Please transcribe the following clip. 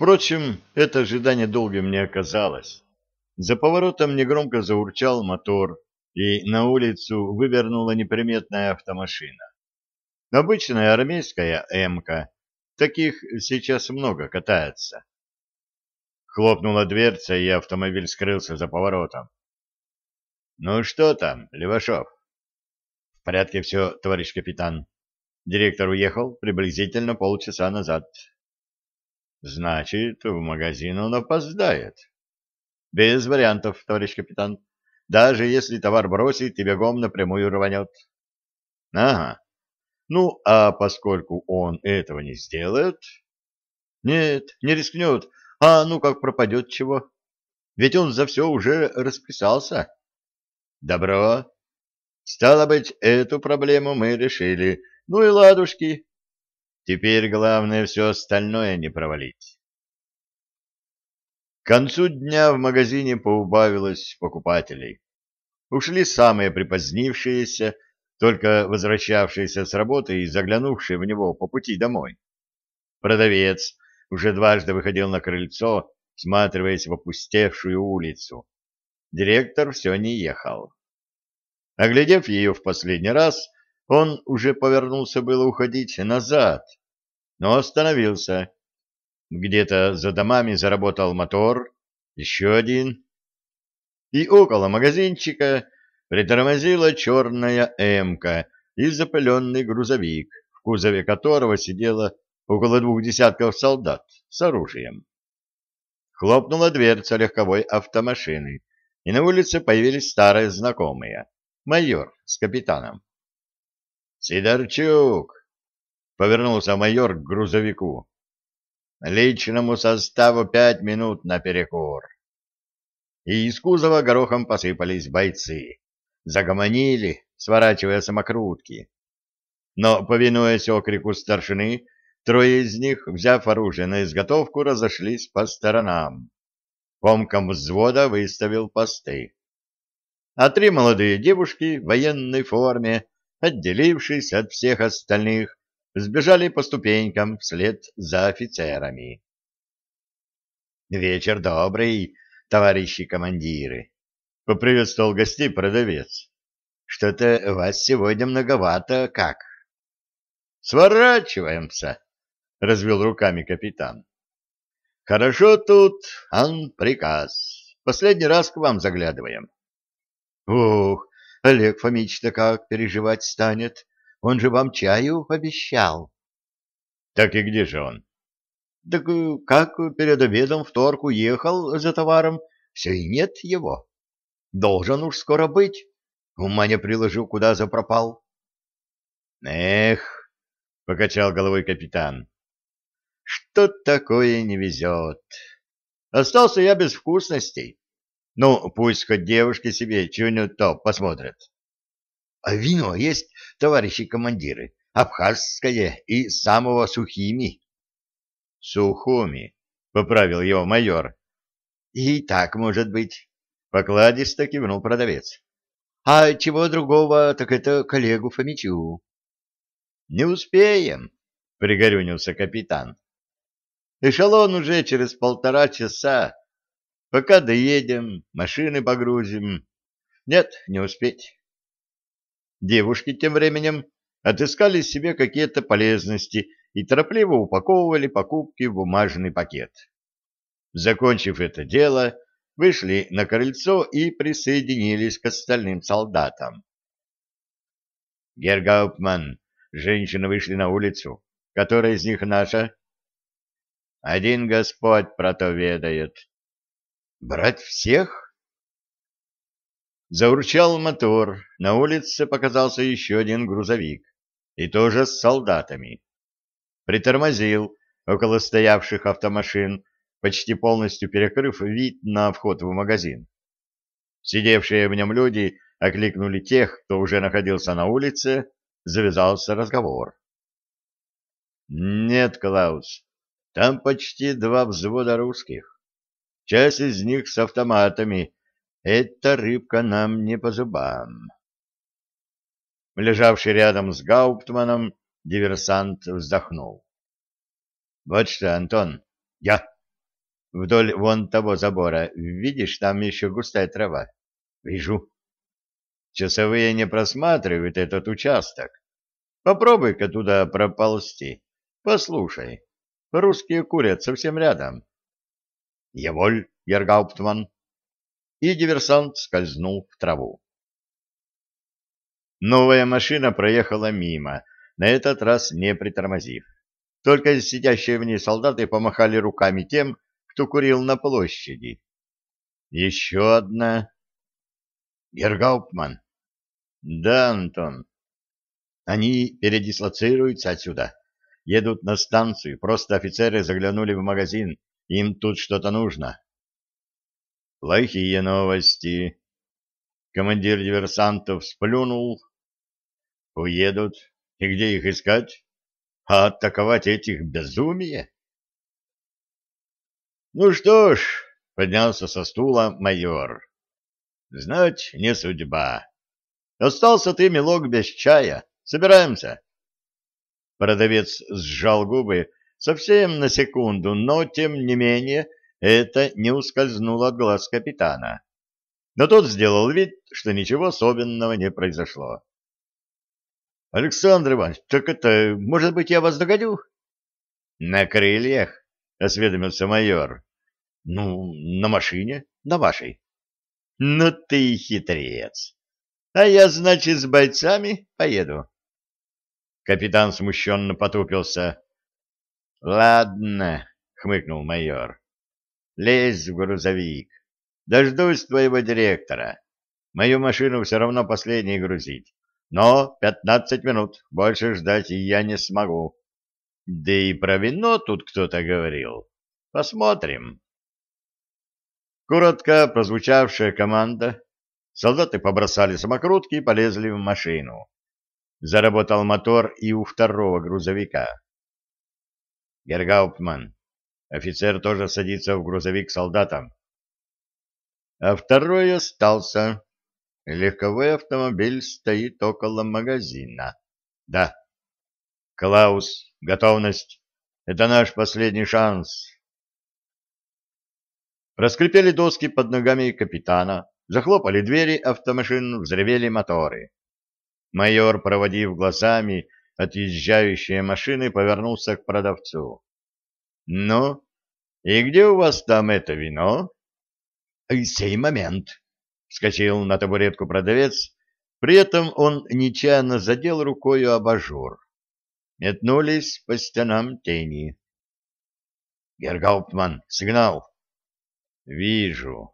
Впрочем, это ожидание долгим не оказалось. За поворотом негромко заурчал мотор, и на улицу вывернула неприметная автомашина. Обычная армейская «Эмка». Таких сейчас много катается. Хлопнула дверца, и автомобиль скрылся за поворотом. «Ну что там, Левашов?» «В порядке все, товарищ капитан. Директор уехал приблизительно полчаса назад». «Значит, в магазин он опоздает». «Без вариантов, товарищ капитан. Даже если товар бросит и бегом напрямую рванет». «Ага. Ну, а поскольку он этого не сделает...» «Нет, не рискнет. А ну как пропадет чего? Ведь он за все уже расписался». Добро. Стало быть, эту проблему мы решили. Ну и ладушки. Теперь главное все остальное не провалить. К концу дня в магазине поубавилось покупателей. Ушли самые припозднившиеся, только возвращавшиеся с работы и заглянувшие в него по пути домой. Продавец уже дважды выходил на крыльцо, всматриваясь в опустевшую улицу. Директор все не ехал. Оглядев ее в последний раз, он уже повернулся было уходить назад, но остановился. Где-то за домами заработал мотор, еще один. И около магазинчика притормозила черная «Эмка» и запыленный грузовик, в кузове которого сидело около двух десятков солдат с оружием. Хлопнула дверца легковой автомашины, и на улице появились старые знакомые — майор с капитаном. «Сидорчук!» — повернулся майор к грузовику. «Личному составу пять минут на перекур». И из кузова горохом посыпались бойцы. Загомонили, сворачивая самокрутки. Но, повинуясь окрику старшины, трое из них, взяв оружие на изготовку, разошлись по сторонам комком взвода выставил посты. А три молодые девушки в военной форме, отделившись от всех остальных, сбежали по ступенькам вслед за офицерами. «Вечер добрый, товарищи командиры!» — поприветствовал гостей продавец. «Что-то вас сегодня многовато, как?» «Сворачиваемся!» — развел руками капитан. Хорошо тут, ан приказ. Последний раз к вам заглядываем. Ух, Олег Фомич-то как переживать станет? Он же вам чаю обещал. Так и где же он? Так э, как перед обедом в торг уехал за товаром, все и нет его. Должен уж скоро быть. Ума не приложил, куда запропал. Эх, покачал головой капитан, что такое не везет. Остался я без вкусностей. Ну, пусть хоть девушки себе что-нибудь то посмотрят. А вино есть, товарищи командиры, абхазское и самого сухими. Сухуми, поправил его майор. И так может быть, покладисто кивнул продавец. А чего другого, так это коллегу Фомичу. Не успеем, пригорюнился капитан. Эшелон уже через полтора часа. Пока доедем, машины погрузим. Нет, не успеть. Девушки тем временем отыскали себе какие-то полезности и торопливо упаковывали покупки в бумажный пакет. Закончив это дело, вышли на крыльцо и присоединились к остальным солдатам. Гергауптман, женщины вышли на улицу. Которая из них наша? Один Господь про то ведает. Брать всех? Заурчал мотор, на улице показался еще один грузовик, и тоже с солдатами. Притормозил около стоявших автомашин, почти полностью перекрыв вид на вход в магазин. Сидевшие в нем люди окликнули тех, кто уже находился на улице, завязался разговор. «Нет, Клаус, там почти два взвода русских. Часть из них с автоматами. Эта рыбка нам не по зубам. Лежавший рядом с Гауптманом, диверсант вздохнул. — Вот что, Антон, я, вдоль вон того забора. Видишь, там еще густая трава. Вижу. Часовые не просматривают этот участок. Попробуй-ка туда проползти. Послушай, русские курят совсем рядом. Яволь, Ергауптман. И диверсант скользнул в траву. Новая машина проехала мимо, на этот раз не притормозив. Только сидящие в ней солдаты помахали руками тем, кто курил на площади. Еще одна. Гергауптман. Да, Антон. Они передислоцируются отсюда. Едут на станцию. Просто офицеры заглянули в магазин. Им тут что-то нужно. Плохие новости. Командир диверсантов сплюнул. Уедут. И где их искать? А атаковать этих безумие? Ну что ж, поднялся со стула майор. Знать не судьба. Остался ты, милок, без чая. Собираемся. Продавец сжал губы совсем на секунду, но, тем не менее, это не ускользнуло от глаз капитана. Но тот сделал вид, что ничего особенного не произошло. — Александр Иванович, так это, может быть, я вас догоню? — На крыльях, — осведомился майор. — Ну, на машине, на вашей. — Ну ты хитрец. А я, значит, с бойцами поеду. Капитан смущенно потупился. — Ладно, — хмыкнул майор. — Лезь в грузовик. Дождусь твоего директора. Мою машину все равно последней грузить. Но пятнадцать минут, больше ждать я не смогу. Да и про вино тут кто-то говорил. Посмотрим. Коротко прозвучавшая команда. Солдаты побросали самокрутки и полезли в машину. Заработал мотор и у второго грузовика. Гергауптман, офицер тоже садится в грузовик солдатам. А второй остался. Легковой автомобиль стоит около магазина. Да. Клаус, готовность. Это наш последний шанс. Раскрепели доски под ногами капитана, захлопали двери автомашин, взревели моторы. Майор, проводив глазами отъезжающие машины, повернулся к продавцу. — Ну, и где у вас там это вино? — Сей момент, — вскочил на табуретку продавец, при этом он нечаянно задел рукою абажур. Метнулись по стенам тени. — Гергауптман, сигнал! — Вижу.